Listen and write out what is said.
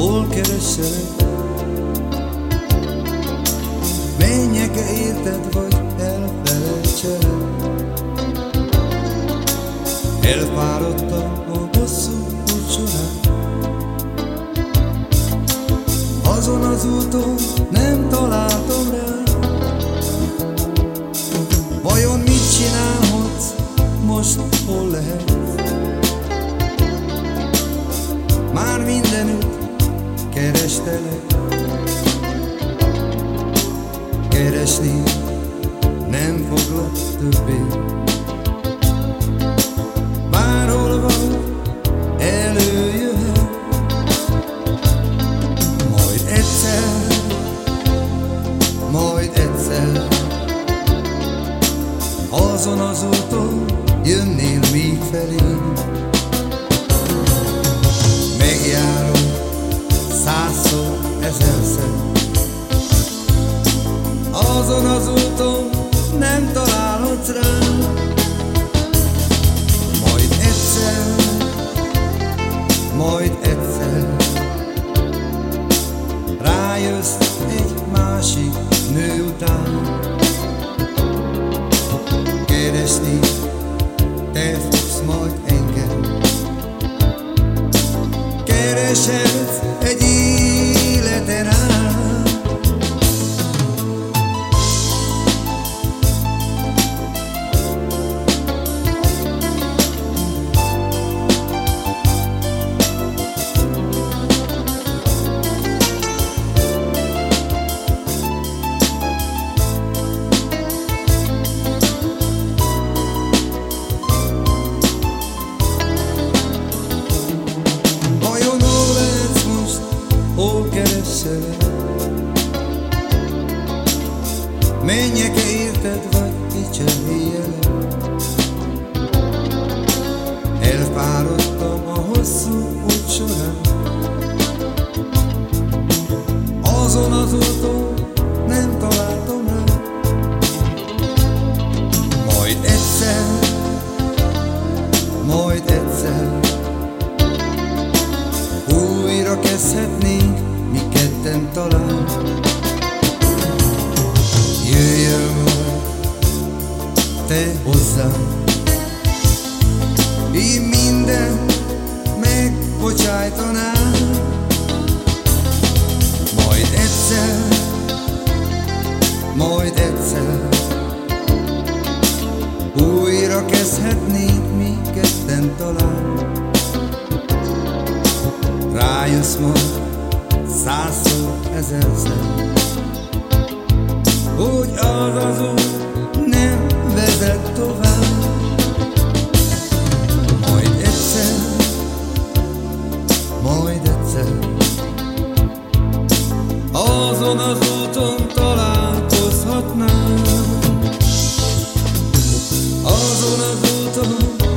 hol kereselek? Menjek-e érted, vagy elfelejtselek? Elfáradtam a bosszú során Azon az úton nem találtam rá kerestelek Keresni nem foglak többé. Bárhol van, előjöhet. Majd egyszer, majd egyszer. Azon az úton jönnél még felém ezerszer Azon az úton nem találhatsz rám Majd egyszer, majd egyszer. Rájössz egy másik nő után. Keresni te fogsz majd engem. Keresed keresel? Menjek-e érted, vagy kicseréljelek? Elfáradtam a hosszú út során Azon az úton nem találtam rá Majd egyszer, majd egyszer újra kezdhetnénk mi ketten talán. Jöjjön te hozzám. Így minden megbocsájtanám. Majd egyszer, majd egyszer Újra kezdhetnénk mi ketten talán. Rájössz majd százszor, ezerszer. Hogy az az út nem vezet tovább. Majd egyszer, majd egyszer. Azon az úton találkozhatnánk Azon az úton